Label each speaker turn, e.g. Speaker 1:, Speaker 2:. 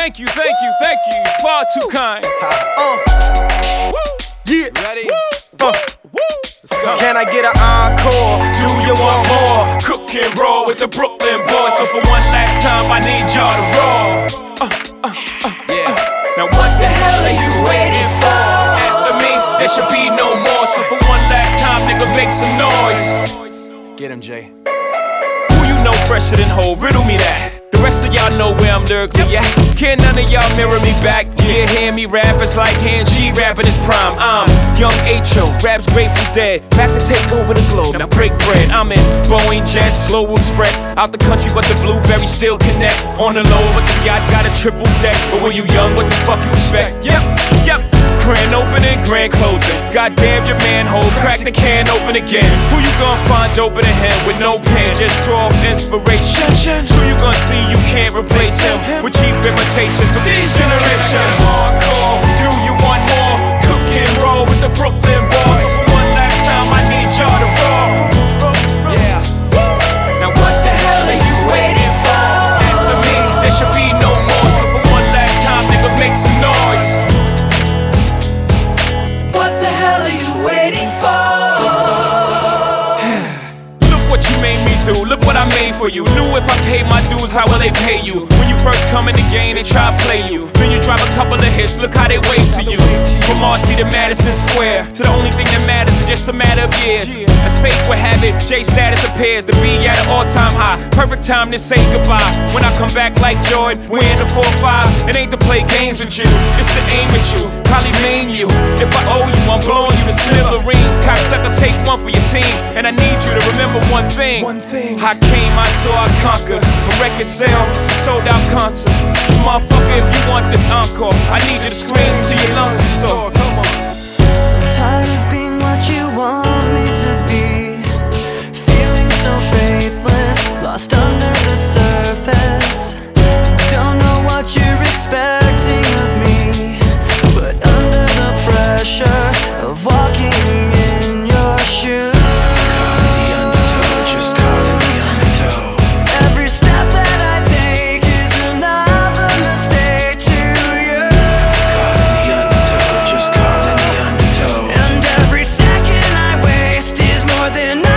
Speaker 1: Thank you, thank you, thank you. Far too kind.
Speaker 2: Uh, yeah.
Speaker 3: Ready?
Speaker 2: Uh,
Speaker 1: Let's go.
Speaker 2: can I get an encore?
Speaker 1: Do you want more? Cook and roll with the Brooklyn boys. So for one last time, I need y'all to roll.
Speaker 3: Yeah.
Speaker 1: Now what the hell are you waiting for? After me, there should be no more. So for one last time, nigga, make some noise.
Speaker 2: Get him, Jay.
Speaker 1: Who you know fresher than whole? Riddle me that. Rest of y'all know where I'm lyrically at. Can none of y'all mirror me back? Yeah, hear me rap, it's like Han G rapping his prime. I'm young H.O., raps Grateful Dead. Back to take over the globe, now break bread. I'm in Boeing Jets, Global Express. Out the country, but the blueberries still connect. On the low, but the yacht got a triple deck. But when you young, what the fuck you expect? Yep, yep. Goddamn your manhole, crack the can open again. Who you gonna find open a hand with no pen? Just draw inspiration. Who you gonna see you can't replace him with cheap imitations of these generations? What I made for you. Knew if I paid my dues, how will they pay you? When you first come in the game, they try to play you. Then you drop a couple of hits, look how they wait to you. From Marcy to Madison Square, to the only thing that matters is just a matter of years. As fate would have it, J status appears to be at an all time high. Perfect time to say goodbye. When I come back like Jordan, we're in the 4-5. It ain't to play games with you, it's to aim at you. Probably maim you. If I owe you, I'm blowing you to smithereens. Cocksucker, take one for one thing.
Speaker 2: One thing.
Speaker 1: I came, I saw, I conquered. From record sales, sold out Then.